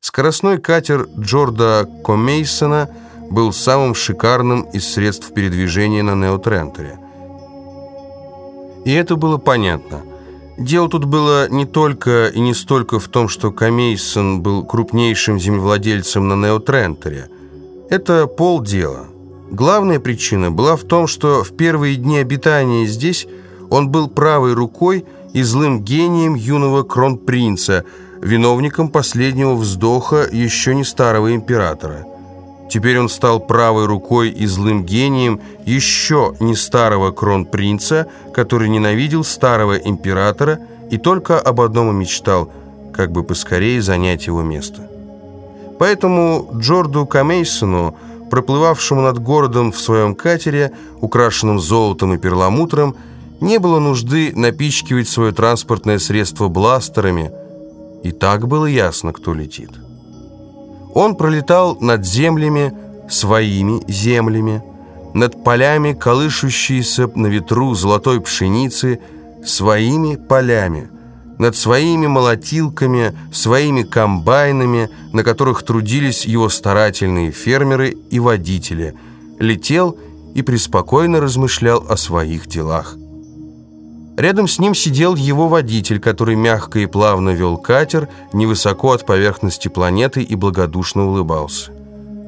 Скоростной катер Джорда Комейсона был самым шикарным из средств передвижения на Неотрентере. И это было понятно. Дело тут было не только и не столько в том, что Комейсон был крупнейшим землевладельцем на Неотрентере. Это полдела. Главная причина была в том, что в первые дни обитания здесь он был правой рукой и злым гением юного кронпринца, виновником последнего вздоха еще не старого императора. Теперь он стал правой рукой и злым гением еще не старого кронпринца, который ненавидел старого императора и только об одном и мечтал, как бы поскорее занять его место. Поэтому Джорду Камейсону, проплывавшему над городом в своем катере, украшенном золотом и перламутром, не было нужды напичкивать свое транспортное средство бластерами, и так было ясно, кто летит. Он пролетал над землями, своими землями, над полями, колышущиеся на ветру золотой пшеницы, своими полями, над своими молотилками, своими комбайнами, на которых трудились его старательные фермеры и водители, летел и преспокойно размышлял о своих делах. Рядом с ним сидел его водитель, который мягко и плавно вел катер невысоко от поверхности планеты и благодушно улыбался.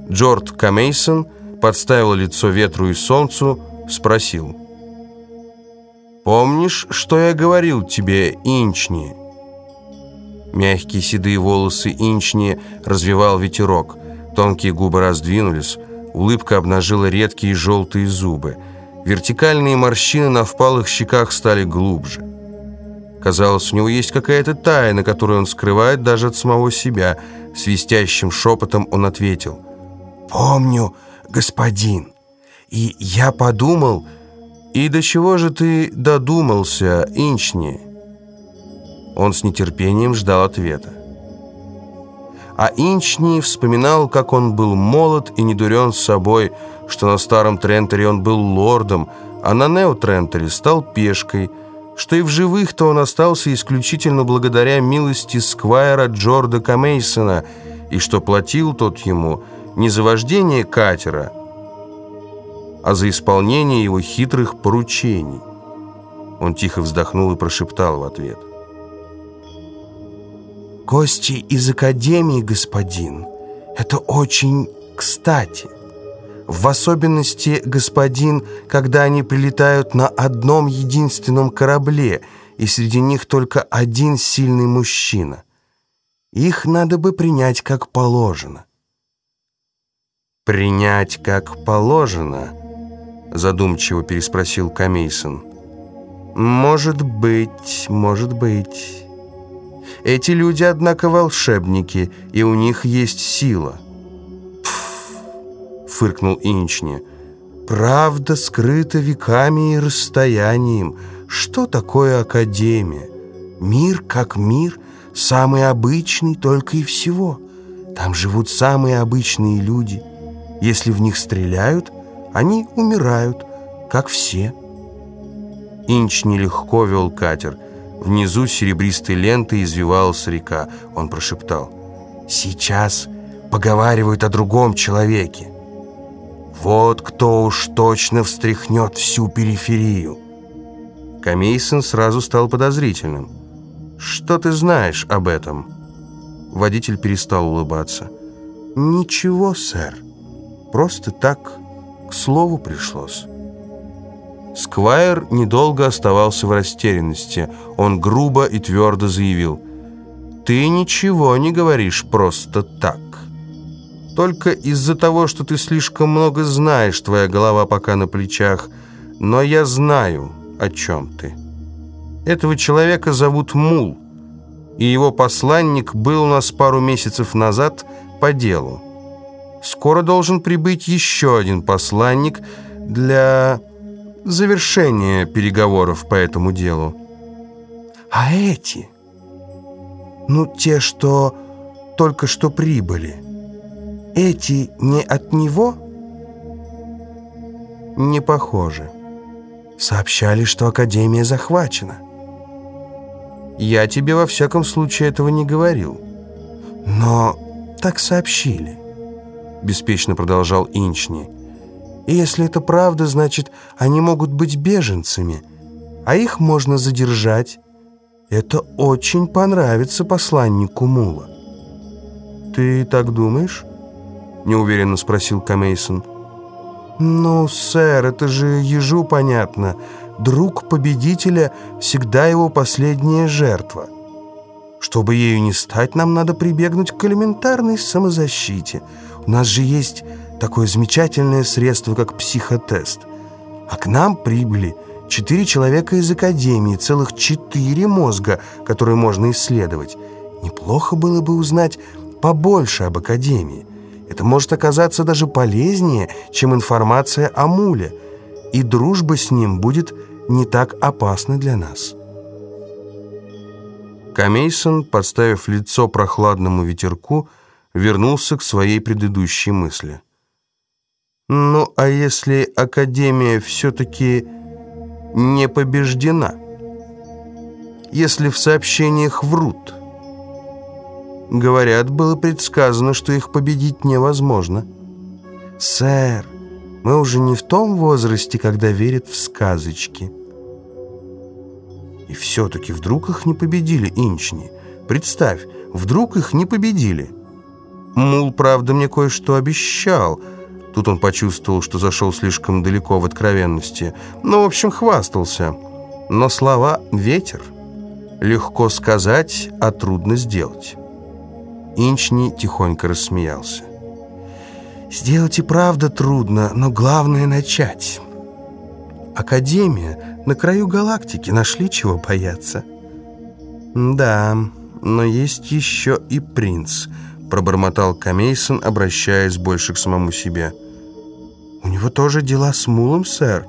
Джорд Камейсон подставил лицо ветру и солнцу, спросил. «Помнишь, что я говорил тебе, Инчни?» Мягкие седые волосы Инчни развивал ветерок, тонкие губы раздвинулись, улыбка обнажила редкие желтые зубы – Вертикальные морщины на впалых щеках стали глубже. Казалось, у него есть какая-то тайна, которую он скрывает даже от самого себя. Свистящим шепотом он ответил. «Помню, господин. И я подумал...» «И до чего же ты додумался, Инчни?» Он с нетерпением ждал ответа. А Инчни вспоминал, как он был молод и недурен с собой, что на старом Трентере он был лордом, а на Нео-Трентере стал пешкой, что и в живых-то он остался исключительно благодаря милости сквайра Джорда Камейсона, и что платил тот ему не за вождение катера, а за исполнение его хитрых поручений. Он тихо вздохнул и прошептал в ответ. Гости из Академии, господин. Это очень кстати. В особенности, господин, когда они прилетают на одном единственном корабле, и среди них только один сильный мужчина. Их надо бы принять как положено. «Принять как положено?» Задумчиво переспросил Камейсон. «Может быть, может быть...» Эти люди, однако, волшебники, и у них есть сила». «Пф!» — фыркнул Инчни. «Правда скрыта веками и расстоянием. Что такое Академия? Мир как мир, самый обычный только и всего. Там живут самые обычные люди. Если в них стреляют, они умирают, как все». Инч нелегко вел катер — Внизу серебристой лентой извивалась река. Он прошептал. «Сейчас поговаривают о другом человеке. Вот кто уж точно встряхнет всю периферию». Камейсон сразу стал подозрительным. «Что ты знаешь об этом?» Водитель перестал улыбаться. «Ничего, сэр. Просто так к слову пришлось». Сквайр недолго оставался в растерянности. Он грубо и твердо заявил, «Ты ничего не говоришь просто так. Только из-за того, что ты слишком много знаешь, твоя голова пока на плечах, но я знаю, о чем ты. Этого человека зовут Мул, и его посланник был у нас пару месяцев назад по делу. Скоро должен прибыть еще один посланник для завершение переговоров по этому делу. А эти? Ну, те, что только что прибыли. Эти не от него? Не похоже. Сообщали, что Академия захвачена. Я тебе во всяком случае этого не говорил. Но так сообщили», — беспечно продолжал Инчни. «И если это правда, значит, они могут быть беженцами, а их можно задержать. Это очень понравится посланнику Мула». «Ты так думаешь?» — неуверенно спросил Камейсон. «Ну, сэр, это же ежу понятно. Друг победителя всегда его последняя жертва. Чтобы ею не стать, нам надо прибегнуть к элементарной самозащите. У нас же есть такое замечательное средство, как психотест. А к нам прибыли четыре человека из Академии, целых четыре мозга, которые можно исследовать. Неплохо было бы узнать побольше об Академии. Это может оказаться даже полезнее, чем информация о Муле, и дружба с ним будет не так опасна для нас. Камейсон, подставив лицо прохладному ветерку, вернулся к своей предыдущей мысли. «Ну, а если Академия все-таки не побеждена? Если в сообщениях врут?» Говорят, было предсказано, что их победить невозможно. Сэр, мы уже не в том возрасте, когда верят в сказочки. И все-таки вдруг их не победили инчни. Представь, вдруг их не победили. Мул, правда, мне кое-что обещал. Тут он почувствовал, что зашел слишком далеко в откровенности. Ну, в общем, хвастался. Но слова «ветер» легко сказать, а трудно сделать. Инчни тихонько рассмеялся. «Сделать и правда трудно, но главное — начать. Академия на краю галактики, нашли чего бояться». «Да, но есть еще и принц», — пробормотал Камейсон, обращаясь больше к самому себе. «У него тоже дела с Мулом, сэр?»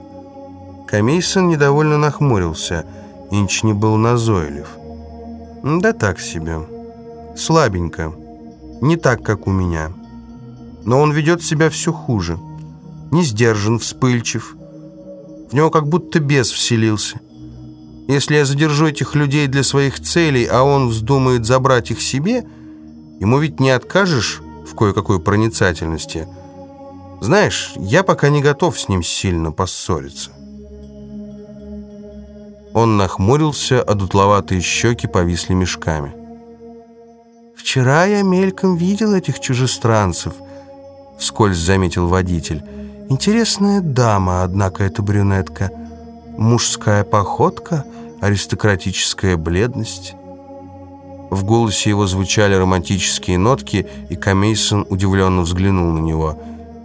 Камейсон недовольно нахмурился. Инчни был назойлив. «Да так себе. Слабенько» не так, как у меня. Но он ведет себя все хуже. Не сдержан, вспыльчив. В него как будто бес вселился. Если я задержу этих людей для своих целей, а он вздумает забрать их себе, ему ведь не откажешь в кое-какой проницательности. Знаешь, я пока не готов с ним сильно поссориться. Он нахмурился, а дутловатые щеки повисли мешками. «Вчера я мельком видел этих чужестранцев», — вскользь заметил водитель. «Интересная дама, однако, эта брюнетка. Мужская походка, аристократическая бледность». В голосе его звучали романтические нотки, и Камейсон удивленно взглянул на него.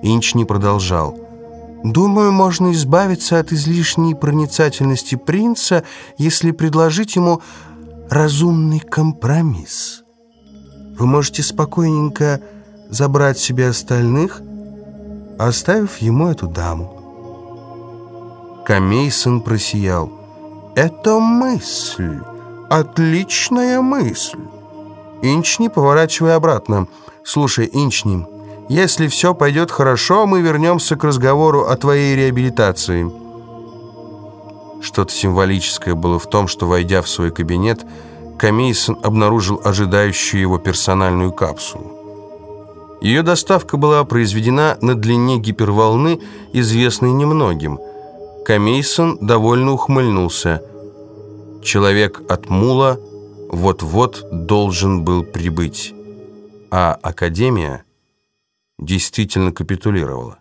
Инч не продолжал. «Думаю, можно избавиться от излишней проницательности принца, если предложить ему разумный компромисс». Вы можете спокойненько забрать себе остальных, оставив ему эту даму. Камейсон просиял. «Это мысль! Отличная мысль!» Инчни, поворачивая обратно. «Слушай, Инчни, если все пойдет хорошо, мы вернемся к разговору о твоей реабилитации». Что-то символическое было в том, что, войдя в свой кабинет, Камейсон обнаружил ожидающую его персональную капсулу. Ее доставка была произведена на длине гиперволны, известной немногим. Камейсон довольно ухмыльнулся. Человек от Мула вот-вот должен был прибыть, а Академия действительно капитулировала.